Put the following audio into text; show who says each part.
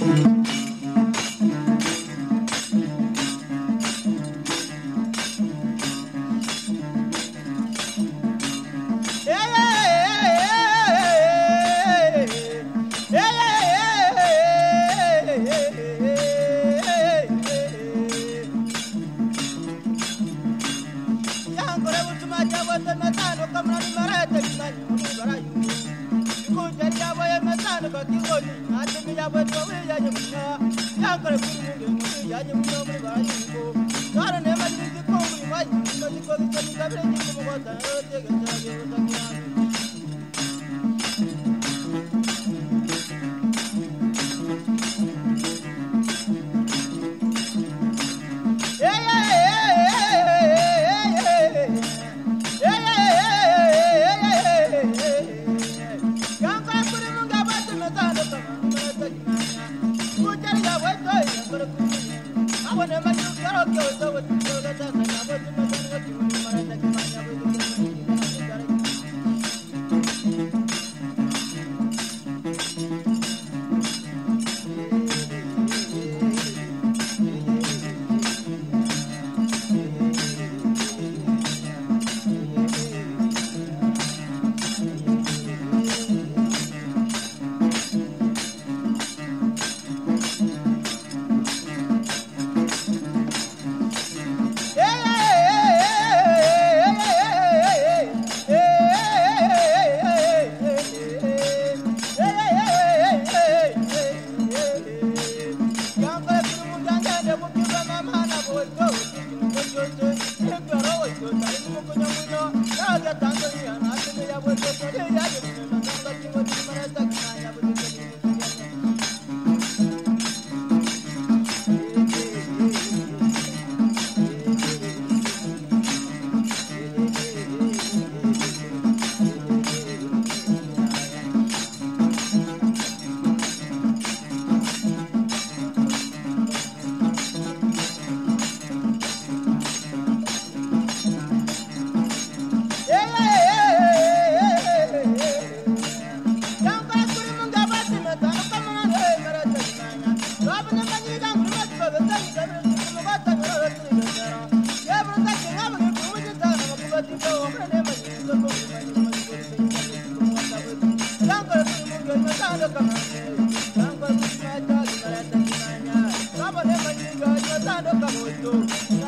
Speaker 1: I'm Thank you. Thank you. I wanna make you feel okay, so it's so that tango, la Thank you.